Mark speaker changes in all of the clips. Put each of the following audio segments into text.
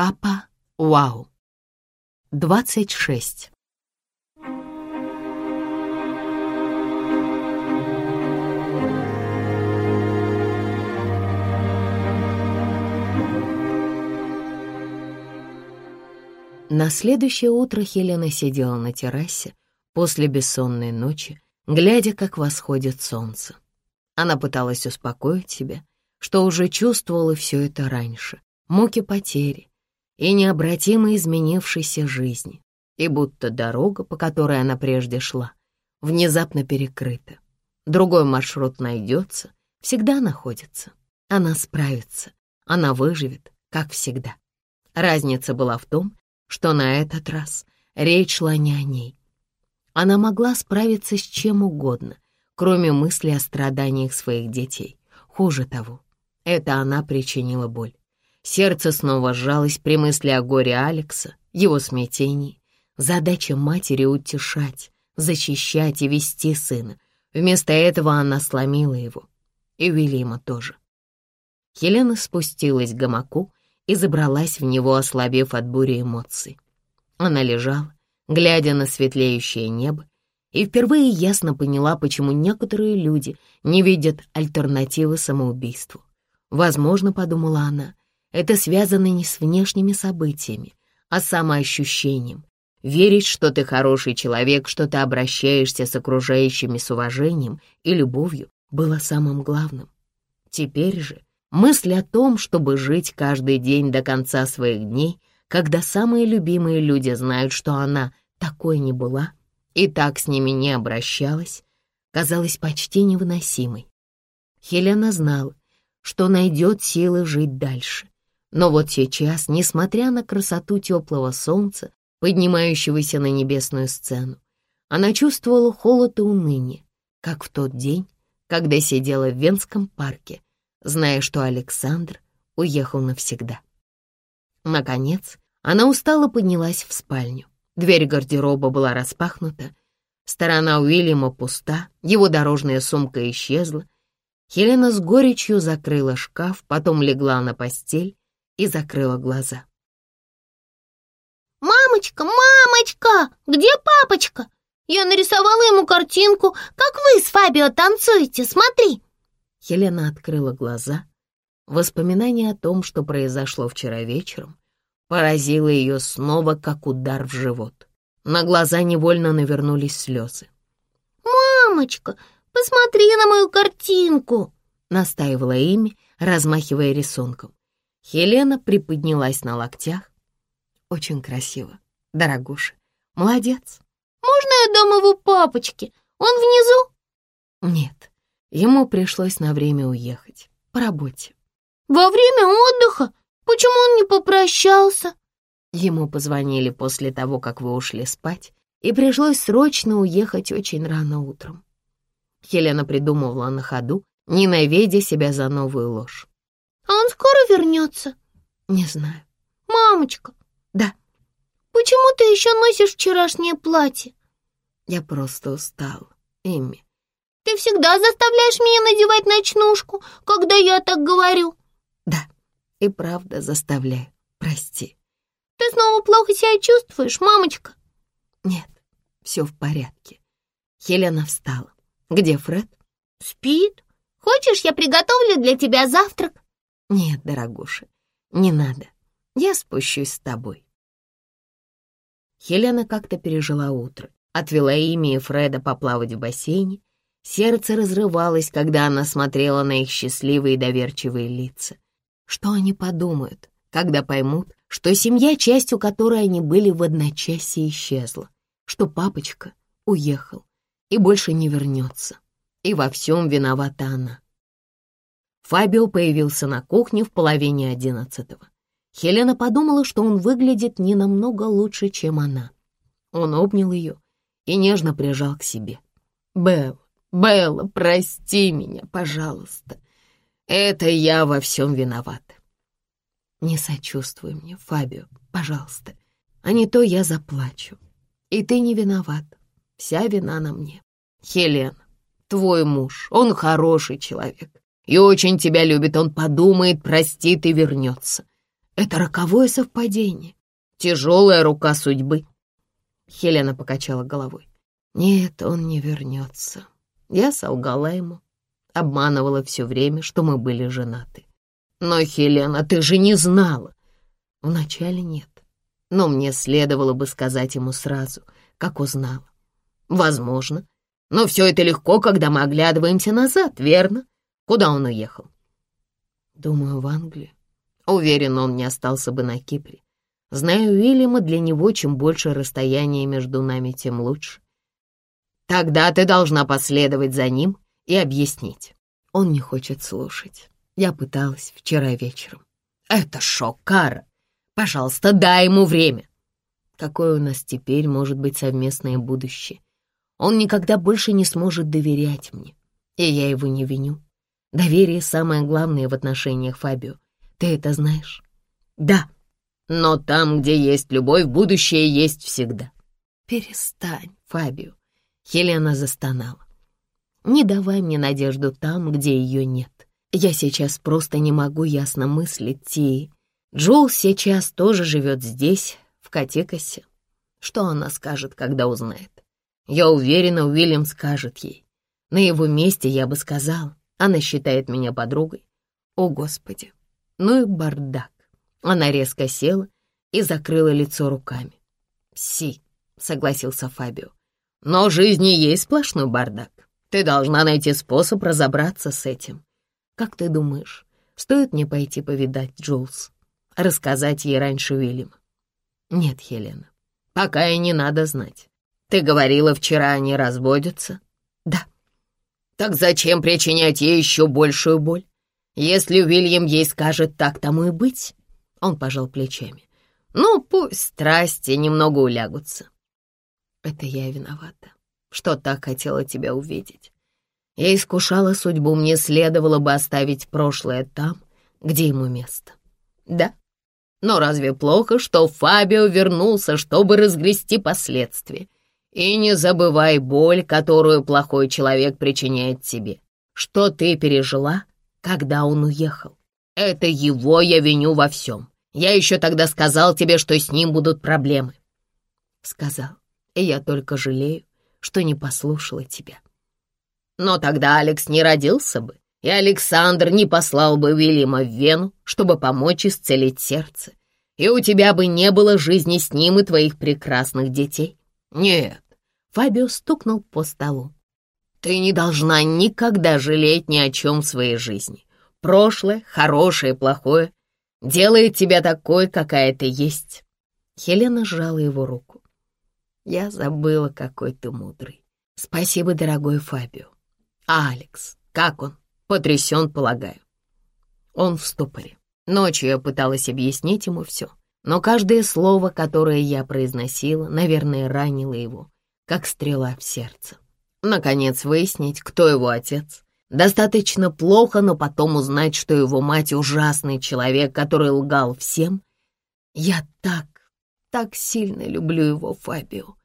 Speaker 1: Капа Вау. 26. На следующее утро Хелена сидела на террасе после бессонной ночи, глядя, как восходит солнце. Она пыталась успокоить себя, что уже чувствовала все это раньше, муки потери и необратимо изменившейся жизни, и будто дорога, по которой она прежде шла, внезапно перекрыта. Другой маршрут найдется, всегда находится. Она справится, она выживет, как всегда. Разница была в том, что на этот раз речь шла не о ней. Она могла справиться с чем угодно, кроме мысли о страданиях своих детей. Хуже того, это она причинила боль. Сердце снова сжалось при мысли о горе Алекса, его смятении. Задача матери — утешать, защищать и вести сына. Вместо этого она сломила его. И Уильяма тоже. Елена спустилась к гамаку и забралась в него, ослабев от бури эмоций. Она лежала, глядя на светлеющее небо, и впервые ясно поняла, почему некоторые люди не видят альтернативы самоубийству. Возможно, подумала она, это связано не с внешними событиями, а с самоощущением. Верить, что ты хороший человек, что ты обращаешься с окружающими с уважением и любовью, было самым главным. Теперь же Мысль о том, чтобы жить каждый день до конца своих дней, когда самые любимые люди знают, что она такой не была и так с ними не обращалась, казалась почти невыносимой. Хелена знала, что найдет силы жить дальше. Но вот сейчас, несмотря на красоту теплого солнца, поднимающегося на небесную сцену, она чувствовала холод и уныние, как в тот день, когда сидела в Венском парке зная, что Александр уехал навсегда. Наконец, она устало поднялась в спальню. Дверь гардероба была распахнута, сторона Уильяма пуста, его дорожная сумка исчезла. Хелена с горечью закрыла шкаф, потом легла на постель и закрыла глаза.
Speaker 2: «Мамочка, мамочка, где папочка? Я нарисовала ему картинку, как вы с Фабио танцуете, смотри!»
Speaker 1: Хелена открыла глаза. Воспоминание о том, что произошло вчера вечером, поразило ее снова, как удар в живот. На глаза невольно навернулись слезы.
Speaker 2: «Мамочка, посмотри на мою картинку!» — настаивала Эми, размахивая рисунком.
Speaker 1: Хелена приподнялась на локтях. «Очень красиво, дорогуша. Молодец!»
Speaker 2: «Можно я дам его папочке? Он внизу?»
Speaker 1: «Нет, Ему пришлось на время уехать. По работе.
Speaker 2: «Во время отдыха? Почему он не попрощался?»
Speaker 1: Ему позвонили после того, как вы ушли спать, и пришлось срочно уехать очень рано утром. Хелена придумывала на ходу, ненавидя себя за новую ложь.
Speaker 2: «А он скоро вернется?»
Speaker 1: «Не знаю».
Speaker 2: «Мамочка!»
Speaker 1: «Да».
Speaker 2: «Почему ты еще носишь вчерашнее платье?»
Speaker 1: «Я просто устала, Эмми.
Speaker 2: Ты всегда заставляешь меня надевать ночнушку, когда я так говорю».
Speaker 1: «Да, и правда заставляю. Прости».
Speaker 2: «Ты снова плохо себя чувствуешь, мамочка?»
Speaker 1: «Нет, все в порядке». Хелена встала. «Где Фред?»
Speaker 2: «Спит. Хочешь, я приготовлю для тебя завтрак?»
Speaker 1: «Нет, дорогуша, не надо. Я спущусь с тобой». Хелена как-то пережила утро, отвела Ими и Фреда поплавать в бассейне, Сердце разрывалось, когда она смотрела на их счастливые и доверчивые лица. Что они подумают, когда поймут, что семья, частью которой они были в одночасье, исчезла, что папочка уехал и больше не вернется, и во всем виновата она. Фабио появился на кухне в половине одиннадцатого. Хелена подумала, что он выглядит не намного лучше, чем она. Он обнял ее и нежно прижал к себе. «Белл, Белла, прости меня, пожалуйста. Это я во всем виноват. Не сочувствуй мне, Фабио, пожалуйста. А не то я заплачу. И ты не виноват. Вся вина на мне. Хелена, твой муж, он хороший человек. И очень тебя любит. Он подумает, простит и вернется. Это роковое совпадение. Тяжелая рука судьбы. Хелена покачала головой. Нет, он не вернется. Я солгала ему, обманывала все время, что мы были женаты. Но, Хелена, ты же не знала. Вначале нет, но мне следовало бы сказать ему сразу, как узнала. Возможно, но все это легко, когда мы оглядываемся назад, верно? Куда он уехал? Думаю, в Англию. Уверен, он не остался бы на Кипре. Знаю Уильяма, для него чем больше расстояние между нами, тем лучше. Тогда ты должна последовать за ним и объяснить. Он не хочет слушать. Я пыталась вчера вечером. Это шок, Кара. Пожалуйста, дай ему время. Какое у нас теперь может быть совместное будущее? Он никогда больше не сможет доверять мне, и я его не виню. Доверие самое главное в отношениях Фабио. Ты это знаешь? Да. Но там, где есть любовь, будущее есть всегда. Перестань, Фабио. Хелена застонала. Не давай мне надежду там, где ее нет. Я сейчас просто не могу ясно мыслить, Ти. Джул сейчас тоже живет здесь, в Катикосе. Что она скажет, когда узнает? Я уверена, Уильям скажет ей. На его месте я бы сказала. Она считает меня подругой. О, Господи! Ну и бардак. Она резко села и закрыла лицо руками. «Си», — согласился Фабио. Но в жизни есть сплошной бардак. Ты должна найти способ разобраться с этим. Как ты думаешь, стоит мне пойти повидать Джулс? Рассказать ей раньше Уильяма? Нет, Хелена, пока и не надо знать. Ты говорила, вчера они разводятся? Так зачем причинять ей еще большую боль? Если Уильям ей скажет так тому и быть, он пожал плечами. Ну, пусть страсти немного улягутся. Это я виновата, что так хотела тебя увидеть. Я искушала судьбу, мне следовало бы оставить прошлое там, где ему место. Да, но разве плохо, что Фабио вернулся, чтобы разгрести последствия? И не забывай боль, которую плохой человек причиняет тебе. Что ты пережила, когда он уехал? Это его я виню во всем. Я еще тогда сказал тебе, что с ним будут проблемы. Сказал и я только жалею, что не послушала тебя. Но тогда Алекс не родился бы, и Александр не послал бы Вильяма в Вену, чтобы помочь исцелить сердце, и у тебя бы не было жизни с ним и твоих прекрасных детей. Нет, Фабио стукнул по столу. Ты не должна никогда жалеть ни о чем в своей жизни. Прошлое, хорошее плохое, делает тебя такой, какая ты есть. Хелена сжала его руку. Я забыла, какой ты мудрый. Спасибо, дорогой Фабио. А Алекс, как он? Потрясен, полагаю. Он в ступоре. Ночью я пыталась объяснить ему все, но каждое слово, которое я произносила, наверное, ранило его, как стрела в сердце. Наконец выяснить, кто его отец. Достаточно плохо, но потом узнать, что его мать ужасный человек, который лгал всем. Я так, так сильно люблю его, Фабио.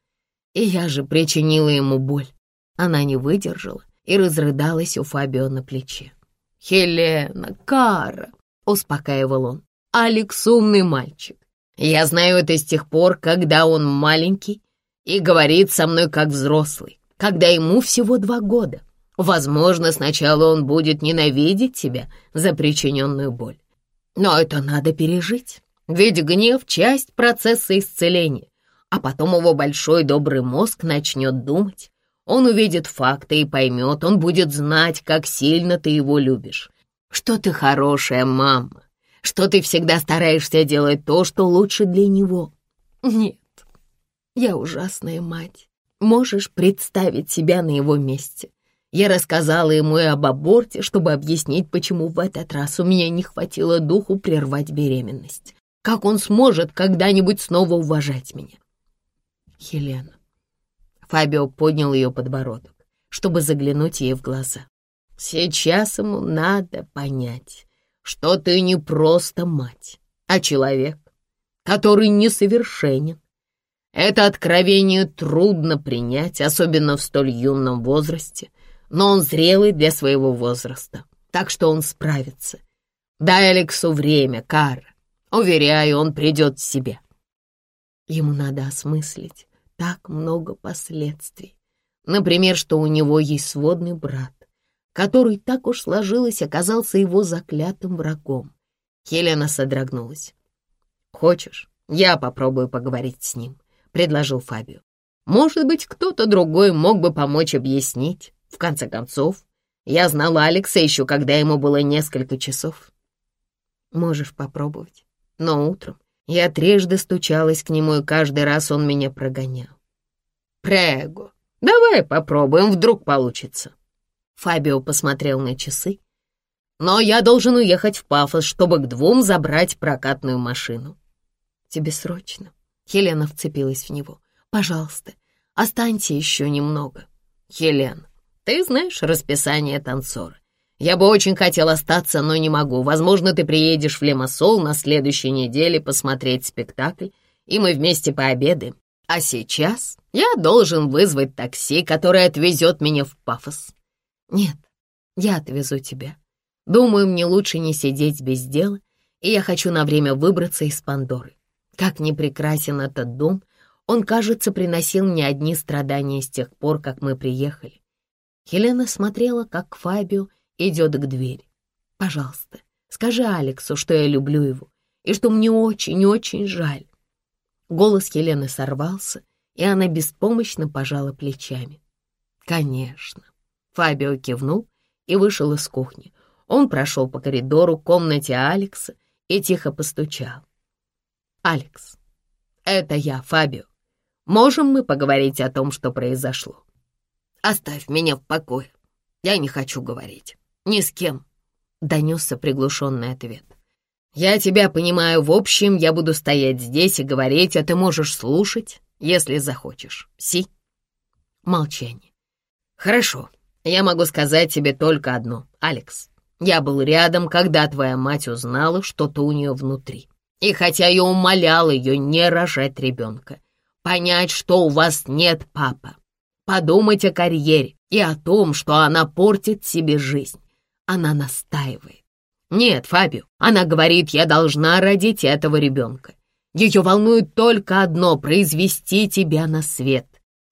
Speaker 1: И я же причинила ему боль. Она не выдержала и разрыдалась у Фабио на плече. «Хелена, Кара!» — успокаивал он. «Алекс умный мальчик. Я знаю это с тех пор, когда он маленький и говорит со мной как взрослый, когда ему всего два года. Возможно, сначала он будет ненавидеть тебя за причиненную боль. Но это надо пережить, ведь гнев — часть процесса исцеления а потом его большой добрый мозг начнет думать. Он увидит факты и поймет, он будет знать, как сильно ты его любишь. Что ты хорошая мама, что ты всегда стараешься делать то, что лучше для него. Нет, я ужасная мать. Можешь представить себя на его месте. Я рассказала ему и об аборте, чтобы объяснить, почему в этот раз у меня не хватило духу прервать беременность. Как он сможет когда-нибудь снова уважать меня? Хелена. Фабио поднял ее подбородок, чтобы заглянуть ей в глаза. Сейчас ему надо понять, что ты не просто мать, а человек, который несовершенен. Это откровение трудно принять, особенно в столь юном возрасте, но он зрелый для своего возраста, так что он справится. Дай Алексу время, Кара. Уверяю, он придет в себя. Ему надо осмыслить так много последствий. Например, что у него есть сводный брат, который, так уж сложилось, оказался его заклятым врагом. Хелена содрогнулась. «Хочешь, я попробую поговорить с ним», — предложил Фабио. «Может быть, кто-то другой мог бы помочь объяснить. В конце концов, я знал Алекса еще, когда ему было несколько часов». «Можешь попробовать, но утром я трижды стучалась к нему, и каждый раз он меня прогонял. «Прего, давай попробуем, вдруг получится». Фабио посмотрел на часы. «Но я должен уехать в Пафос, чтобы к двум забрать прокатную машину». «Тебе срочно?» Хелена вцепилась в него. «Пожалуйста, останься еще немного». «Хелена, ты знаешь расписание танцора? Я бы очень хотел остаться, но не могу. Возможно, ты приедешь в Лемасол на следующей неделе посмотреть спектакль, и мы вместе пообедаем. А сейчас я должен вызвать такси, которое отвезет меня в Пафос. Нет, я отвезу тебя. Думаю, мне лучше не сидеть без дела, и я хочу на время выбраться из Пандоры. Как не прекрасен этот дом, он, кажется, приносил мне одни страдания с тех пор, как мы приехали. Хелена смотрела, как Фабио идет к двери. «Пожалуйста, скажи Алексу, что я люблю его и что мне очень-очень жаль». Голос Елены сорвался, и она беспомощно пожала плечами. «Конечно». Фабио кивнул и вышел из кухни. Он прошел по коридору к комнате Алекса и тихо постучал. «Алекс, это я, Фабио. Можем мы поговорить о том, что произошло? Оставь меня в покое. Я не хочу говорить. «Ни с кем», — донесся приглушенный ответ. «Я тебя понимаю. В общем, я буду стоять здесь и говорить, а ты можешь слушать, если захочешь. Си?» Молчание. «Хорошо. Я могу сказать тебе только одно, Алекс. Я был рядом, когда твоя мать узнала что-то у нее внутри. И хотя я умолял ее не рожать ребенка, понять, что у вас нет папа, подумать о карьере и о том, что она портит себе жизнь, она настаивает. Нет, Фабио, она говорит, я должна родить этого ребенка. Ее волнует только одно — произвести тебя на свет.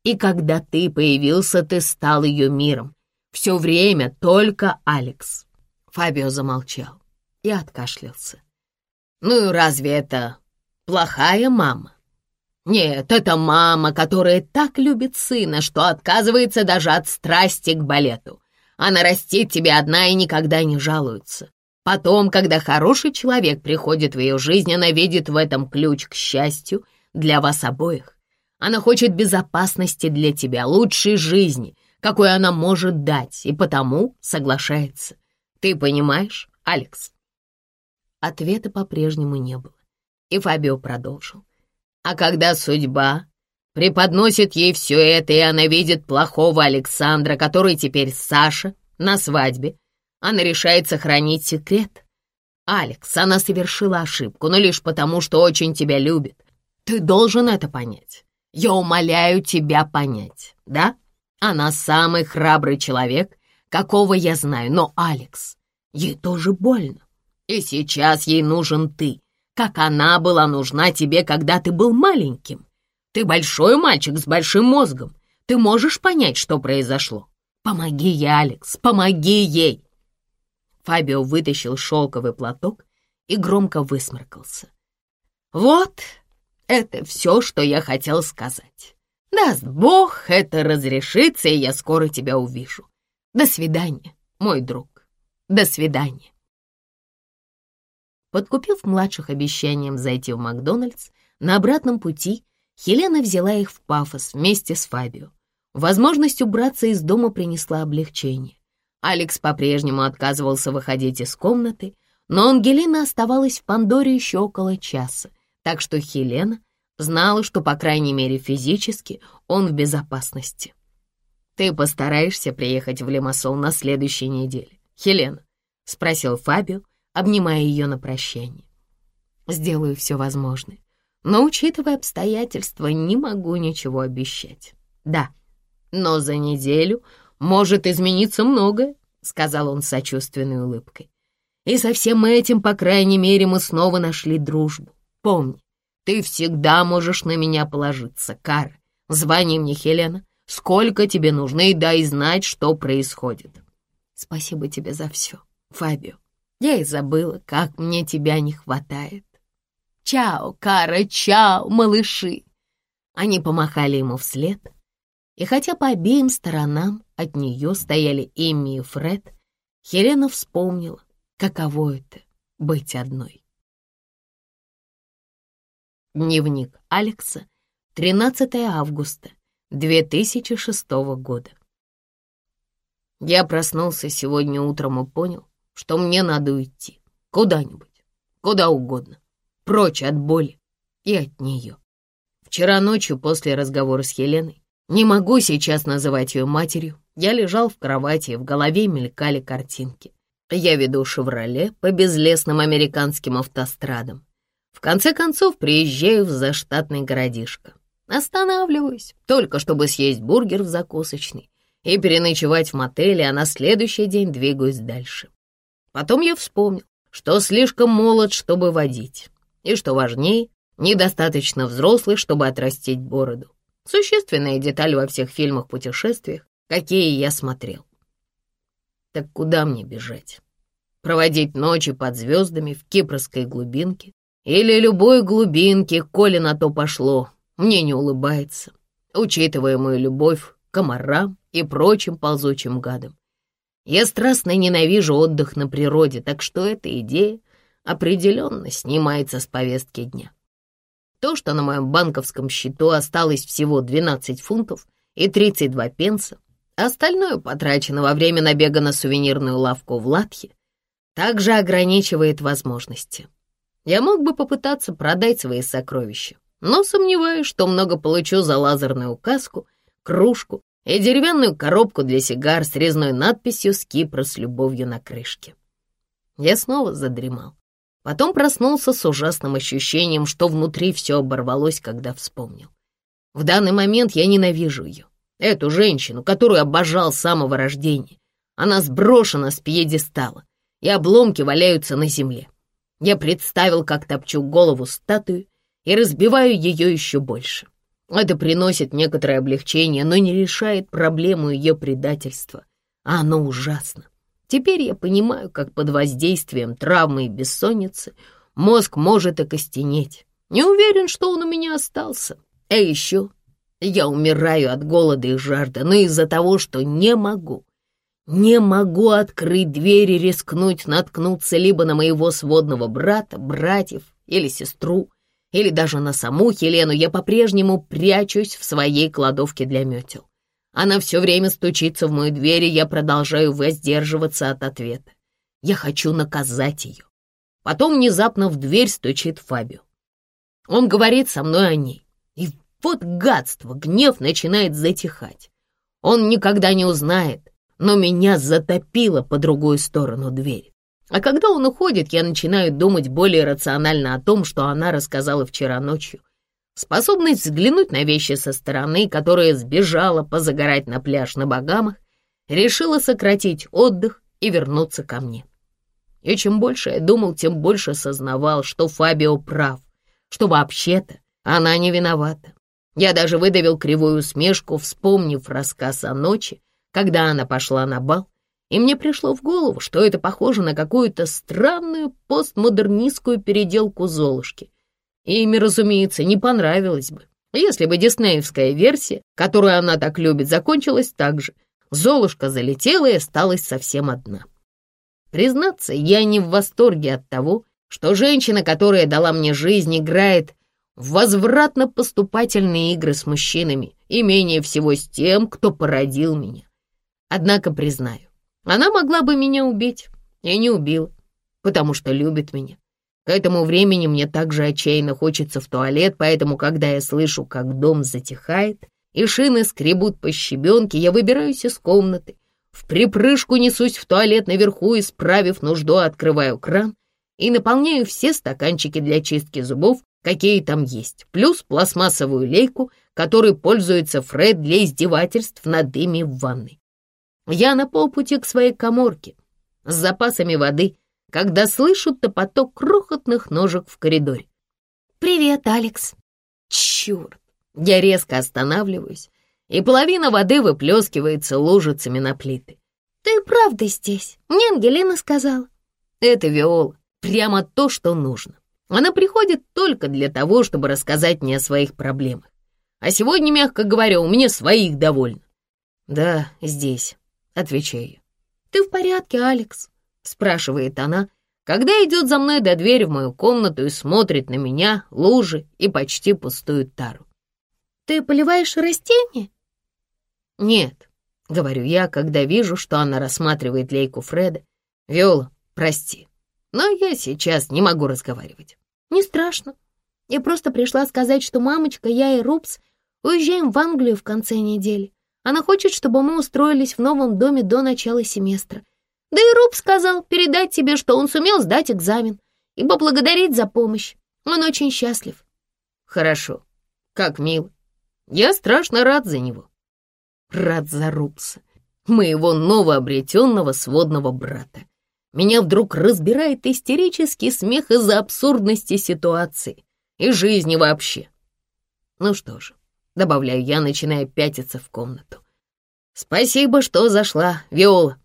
Speaker 1: И когда ты появился, ты стал ее миром. Все время только Алекс. Фабио замолчал и откашлялся. Ну и разве это плохая мама? Нет, это мама, которая так любит сына, что отказывается даже от страсти к балету. Она растит тебя одна и никогда не жалуется. Потом, когда хороший человек приходит в ее жизнь, она видит в этом ключ к счастью для вас обоих. Она хочет безопасности для тебя, лучшей жизни, какой она может дать, и потому соглашается. Ты понимаешь, Алекс?» Ответа по-прежнему не было, и Фабио продолжил. «А когда судьба преподносит ей все это, и она видит плохого Александра, который теперь Саша, на свадьбе. Она решает сохранить секрет. Алекс, она совершила ошибку, но лишь потому, что очень тебя любит. Ты должен это понять. Я умоляю тебя понять, да? Она самый храбрый человек, какого я знаю, но Алекс, ей тоже больно. И сейчас ей нужен ты, как она была нужна тебе, когда ты был маленьким. Ты большой мальчик с большим мозгом. Ты можешь понять, что произошло. Помоги ей, Алекс, помоги ей!» Фабио вытащил шелковый платок и громко высморкался. «Вот, это все, что я хотел сказать. Даст Бог, это разрешится, и я скоро тебя увижу. До свидания, мой друг. До свидания». Подкупив младших обещанием зайти в Макдональдс, на обратном пути Хелена взяла их в Пафос вместе с Фабио. Возможность убраться из дома принесла облегчение. Алекс по-прежнему отказывался выходить из комнаты, но Ангелина оставалась в Пандоре еще около часа, так что Хелена знала, что, по крайней мере, физически он в безопасности. «Ты постараешься приехать в Лимассол на следующей неделе, Хелена?» — спросил Фабио, обнимая ее на прощание. «Сделаю все возможное но, учитывая обстоятельства, не могу ничего обещать. Да, но за неделю может измениться многое, сказал он с сочувственной улыбкой. И со всем этим, по крайней мере, мы снова нашли дружбу. Помни, ты всегда можешь на меня положиться, Кар. Звони мне, Хелена, сколько тебе нужно, и дай знать, что происходит. Спасибо тебе за все, Фабио. Я и забыла, как мне тебя не хватает. Чао, Кара, чао, малыши. Они помахали ему вслед, и хотя по обеим сторонам от нее стояли Эмми и Фред, Хелена вспомнила, каково это — быть одной. Дневник Алекса, 13 августа 2006 года. Я проснулся сегодня утром и понял, что мне надо уйти. Куда-нибудь, куда угодно. Прочь от боли и от нее. Вчера ночью после разговора с Еленой, не могу сейчас называть ее матерью, я лежал в кровати в голове мелькали картинки. Я веду «Шевроле» по безлесным американским автострадам. В конце концов приезжаю в заштатный городишко. Останавливаюсь, только чтобы съесть бургер в закусочной и переночевать в мотеле, а на следующий день двигаюсь дальше. Потом я вспомнил, что слишком молод, чтобы водить, и, что важнее, недостаточно взрослый, чтобы отрастить бороду. Существенная деталь во всех фильмах-путешествиях, какие я смотрел. Так куда мне бежать? Проводить ночи под звездами в кипрской глубинке? Или любой глубинке, коли на то пошло, мне не улыбается, учитывая мою любовь к комарам и прочим ползучим гадам. Я страстно ненавижу отдых на природе, так что эта идея определенно снимается с повестки дня. То, что на моем банковском счету осталось всего 12 фунтов и 32 пенса, остальное потрачено во время набега на сувенирную лавку в Латхе, также ограничивает возможности. Я мог бы попытаться продать свои сокровища, но сомневаюсь, что много получу за лазерную указку, кружку и деревянную коробку для сигар с резной надписью «С Кипра с любовью на крышке». Я снова задремал. Потом проснулся с ужасным ощущением, что внутри все оборвалось, когда вспомнил. В данный момент я ненавижу ее, эту женщину, которую обожал с самого рождения. Она сброшена с пьедестала, и обломки валяются на земле. Я представил, как топчу голову статую и разбиваю ее еще больше. Это приносит некоторое облегчение, но не решает проблему ее предательства. А оно ужасно. Теперь я понимаю, как под воздействием травмы и бессонницы мозг может окостенеть. Не уверен, что он у меня остался. А еще я умираю от голода и жажды, но из-за того, что не могу. Не могу открыть дверь и рискнуть наткнуться либо на моего сводного брата, братьев или сестру, или даже на саму Хелену, я по-прежнему прячусь в своей кладовке для метел. Она все время стучится в мою дверь, и я продолжаю воздерживаться от ответа. Я хочу наказать ее. Потом внезапно в дверь стучит Фабио. Он говорит со мной о ней. И вот гадство, гнев начинает затихать. Он никогда не узнает, но меня затопило по другую сторону двери. А когда он уходит, я начинаю думать более рационально о том, что она рассказала вчера ночью, Способность взглянуть на вещи со стороны, которая сбежала позагорать на пляж на Багамах, решила сократить отдых и вернуться ко мне. И чем больше я думал, тем больше сознавал, что Фабио прав, что вообще-то она не виновата. Я даже выдавил кривую усмешку, вспомнив рассказ о ночи, когда она пошла на бал, и мне пришло в голову, что это похоже на какую-то странную постмодернистскую переделку Золушки — Ими, разумеется, не понравилось бы, если бы диснеевская версия, которую она так любит, закончилась так же. Золушка залетела и осталась совсем одна. Признаться, я не в восторге от того, что женщина, которая дала мне жизнь, играет в возвратно-поступательные игры с мужчинами и менее всего с тем, кто породил меня. Однако, признаю, она могла бы меня убить и не убила, потому что любит меня. К этому времени мне также отчаянно хочется в туалет, поэтому, когда я слышу, как дом затихает и шины скребут по щебенке, я выбираюсь из комнаты, в припрыжку несусь в туалет наверху и, справив нужду, открываю кран и наполняю все стаканчики для чистки зубов, какие там есть, плюс пластмассовую лейку, которой пользуется Фред для издевательств над ими в ванной. Я на полпути к своей коморке с запасами воды когда слышу топоток крохотных ножек в коридоре.
Speaker 2: «Привет, Алекс!»
Speaker 1: Черт! Я резко останавливаюсь, и половина воды выплескивается лужицами на плиты.
Speaker 2: «Ты правда здесь? Мне Ангелина сказала».
Speaker 1: Это Виола, прямо то, что нужно. Она приходит только для того, чтобы рассказать мне о своих проблемах. А сегодня, мягко говоря, у меня своих довольно. «Да, здесь», — отвечаю.
Speaker 2: «Ты в порядке, Алекс?» — спрашивает она,
Speaker 1: когда идет за мной до двери в мою комнату и смотрит на меня, лужи и почти пустую тару.
Speaker 2: «Ты поливаешь растения?»
Speaker 1: «Нет», — говорю я, когда вижу, что она рассматривает лейку Фреда. «Виола, прости, но я сейчас не могу разговаривать».
Speaker 2: «Не страшно. Я просто пришла сказать, что мамочка, я и Рупс уезжаем в Англию в конце недели. Она хочет, чтобы мы устроились в новом доме до начала семестра. Да и Руб сказал передать тебе, что он сумел сдать экзамен и поблагодарить за помощь. Он очень счастлив.
Speaker 1: Хорошо. Как мило. Я страшно рад за него. Рад за Рубса, моего новообретенного сводного брата. Меня вдруг разбирает истерический смех из-за абсурдности ситуации и жизни вообще. Ну что же, добавляю я, начиная пятиться в комнату. Спасибо, что зашла, Виола.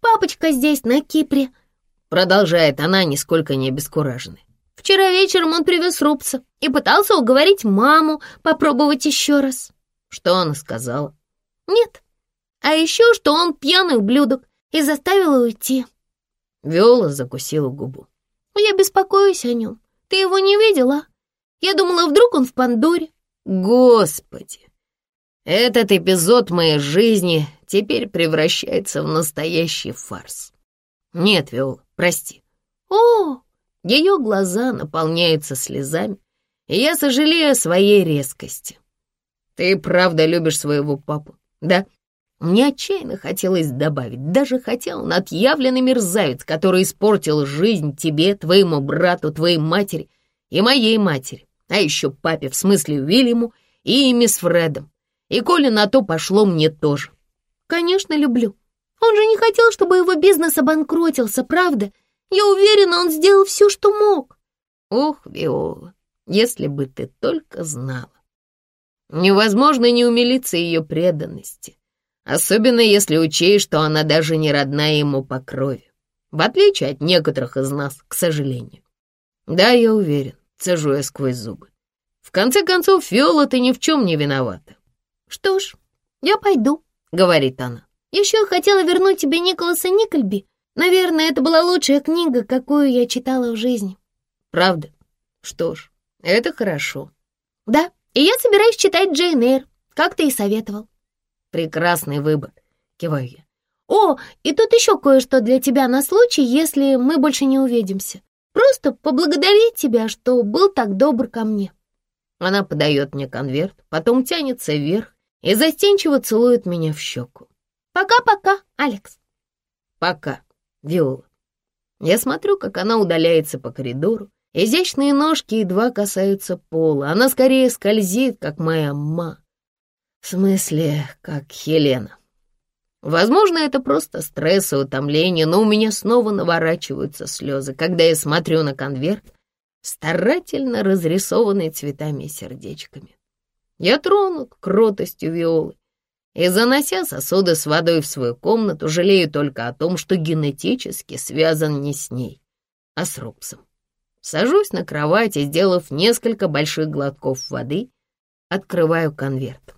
Speaker 2: Папочка здесь, на Кипре», —
Speaker 1: продолжает она, нисколько не обескураженная.
Speaker 2: «Вчера вечером он привез рубца и пытался уговорить маму попробовать еще раз».
Speaker 1: Что она сказала?
Speaker 2: «Нет. А еще, что он пьяный ублюдок и заставил уйти».
Speaker 1: Виола закусила губу.
Speaker 2: «Я беспокоюсь о нем. Ты его не видела? Я думала, вдруг он в Пандоре».
Speaker 1: «Господи! Этот эпизод моей жизни теперь превращается в настоящий фарс. Нет, Виола, прости.
Speaker 2: О,
Speaker 1: ее глаза наполняются слезами, и я сожалею о своей резкости. Ты правда любишь своего папу, да? Мне отчаянно хотелось добавить, даже хотя он отъявленный мерзавец, который испортил жизнь тебе, твоему брату, твоей матери и моей матери, а еще папе, в смысле Уильяму и мисс Фредом. И коли на то пошло, мне тоже.
Speaker 2: Конечно, люблю. Он же не хотел, чтобы его бизнес обанкротился, правда? Я уверена, он сделал все, что мог.
Speaker 1: Ох, Виола, если бы ты только знала. Невозможно не умилиться ее преданности, особенно если учесть, что она даже не родная ему по крови, в отличие от некоторых из нас, к сожалению. Да, я уверен, цежу я сквозь зубы. В конце концов, Фиола, ты ни в чем не виновата.
Speaker 2: Что ж, я пойду.
Speaker 1: — говорит она.
Speaker 2: «Еще я хотела вернуть тебе Николаса Никольби. Наверное, это была лучшая книга, какую я читала в жизни».
Speaker 1: «Правда? Что ж, это хорошо».
Speaker 2: «Да, и я собираюсь читать Джейн Эйр, как ты и советовал».
Speaker 1: «Прекрасный выбор», — киваю я.
Speaker 2: «О, и тут еще кое-что для тебя на случай, если мы больше не увидимся. Просто поблагодарить тебя, что был так добр ко мне».
Speaker 1: Она подает мне конверт, потом тянется вверх и застенчиво целует меня в щеку.
Speaker 2: «Пока-пока, Алекс».
Speaker 1: «Пока, Виола». Я смотрю, как она удаляется по коридору. Изящные ножки едва касаются пола. Она скорее скользит, как моя ма. В смысле, как Хелена. Возможно, это просто стресс и утомление, но у меня снова наворачиваются слезы, когда я смотрю на конверт, старательно разрисованный цветами и сердечками. Я тронут кротостью Виолы и, занося сосуды с водой в свою комнату, жалею только о том, что генетически связан не с ней, а с Рупсом. Сажусь на кровать и, сделав несколько больших глотков воды, открываю конверт.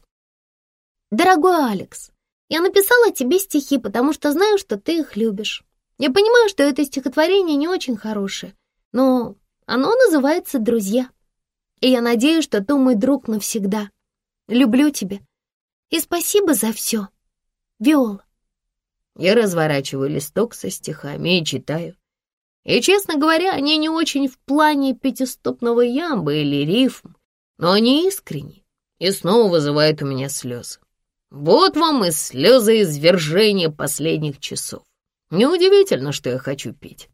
Speaker 2: «Дорогой Алекс, я написала тебе стихи, потому что знаю, что ты их любишь. Я понимаю, что это стихотворение не очень хорошее, но оно называется «Друзья» и я надеюсь, что ты мой друг навсегда. Люблю тебя. И спасибо за все. Виола.
Speaker 1: Я разворачиваю листок со стихами и читаю. И, честно говоря, они не очень в плане пятистопного ямба или рифм, но они искренни и снова вызывают у меня слезы. Вот вам и слезы извержения последних часов. Неудивительно, что я хочу пить.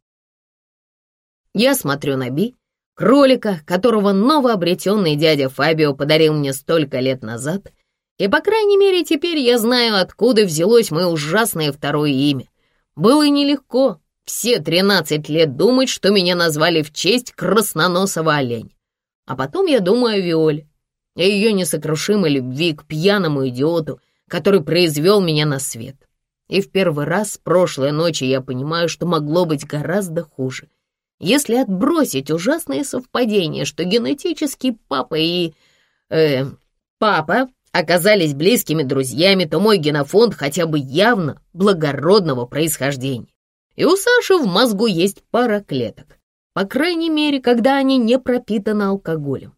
Speaker 1: Я смотрю на Би, кролика, которого новообретенный дядя Фабио подарил мне столько лет назад, и, по крайней мере, теперь я знаю, откуда взялось мое ужасное второе имя. Было нелегко, все тринадцать лет думать, что меня назвали в честь красноносого оленя. А потом я думаю о Виоле, о ее несокрушимой любви к пьяному идиоту, который произвел меня на свет. И в первый раз прошлой ночи я понимаю, что могло быть гораздо хуже. Если отбросить ужасное совпадение, что генетический папа и... Э, папа оказались близкими друзьями, то мой генофонд хотя бы явно благородного происхождения. И у Саши в мозгу есть пара клеток. По крайней мере, когда они не пропитаны алкоголем.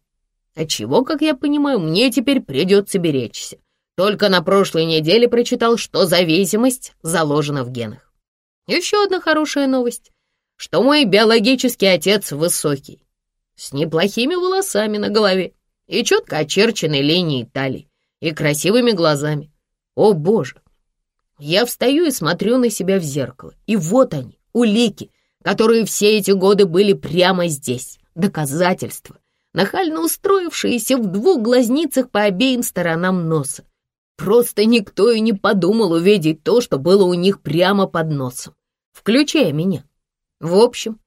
Speaker 1: Отчего, как я понимаю, мне теперь придется беречься. Только на прошлой неделе прочитал, что зависимость заложена в генах. Еще одна хорошая новость, что мой биологический отец высокий, с неплохими волосами на голове и четко очерченной линией талии и красивыми глазами. О, боже! Я встаю и смотрю на себя в зеркало, и вот они, улики, которые все эти годы были прямо здесь, доказательства, нахально устроившиеся в двух глазницах по обеим сторонам носа. Просто никто и не подумал увидеть то, что было у них прямо под носом, включая меня. В общем,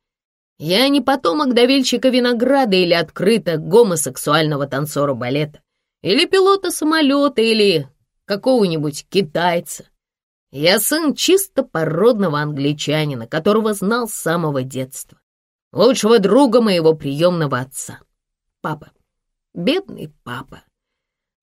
Speaker 1: я не потомок давильщика винограда или открыто гомосексуального танцора балета или пилота самолета, или какого-нибудь китайца. Я сын чисто породного англичанина, которого знал с самого детства. Лучшего друга моего приемного отца. Папа. Бедный папа.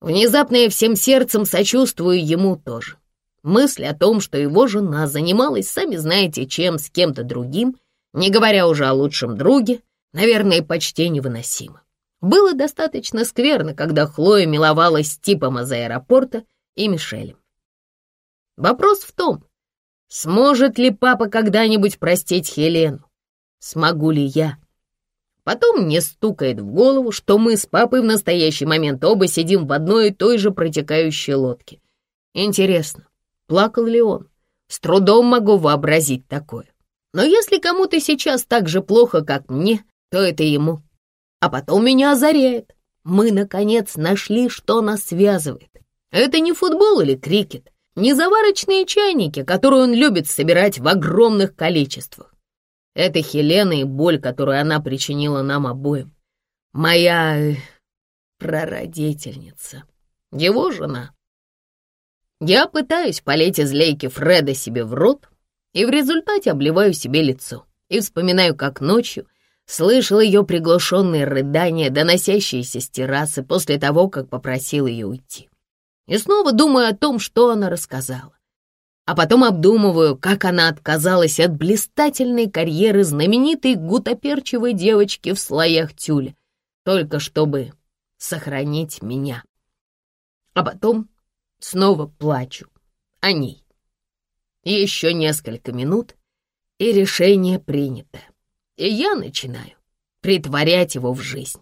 Speaker 1: Внезапно я всем сердцем сочувствую ему тоже. Мысль о том, что его жена занималась, сами знаете, чем с кем-то другим, не говоря уже о лучшем друге, наверное, почти невыносима. Было достаточно скверно, когда Хлоя миловалась с типом из аэропорта и Мишелем. Вопрос в том, сможет ли папа когда-нибудь простить Хелену? Смогу ли я? Потом мне стукает в голову, что мы с папой в настоящий момент оба сидим в одной и той же протекающей лодке. Интересно, плакал ли он? С трудом могу вообразить такое. Но если кому-то сейчас так же плохо, как мне, то это ему. А потом меня озаряет. Мы, наконец, нашли, что нас связывает. Это не футбол или крикет, не заварочные чайники, которые он любит собирать в огромных количествах. Это Хелена и боль, которую она причинила нам обоим. Моя э, прародительница, его жена. Я пытаюсь полить из лейки Фреда себе в рот, и в результате обливаю себе лицо и вспоминаю, как ночью Слышал ее приглушенные рыдания, доносящиеся с террасы после того, как попросил ее уйти. И снова думаю о том, что она рассказала. А потом обдумываю, как она отказалась от блистательной карьеры знаменитой гутоперчивой девочки в слоях тюля, только чтобы сохранить меня. А потом снова плачу о ней. Еще несколько минут, и решение принято и я начинаю притворять его в жизнь.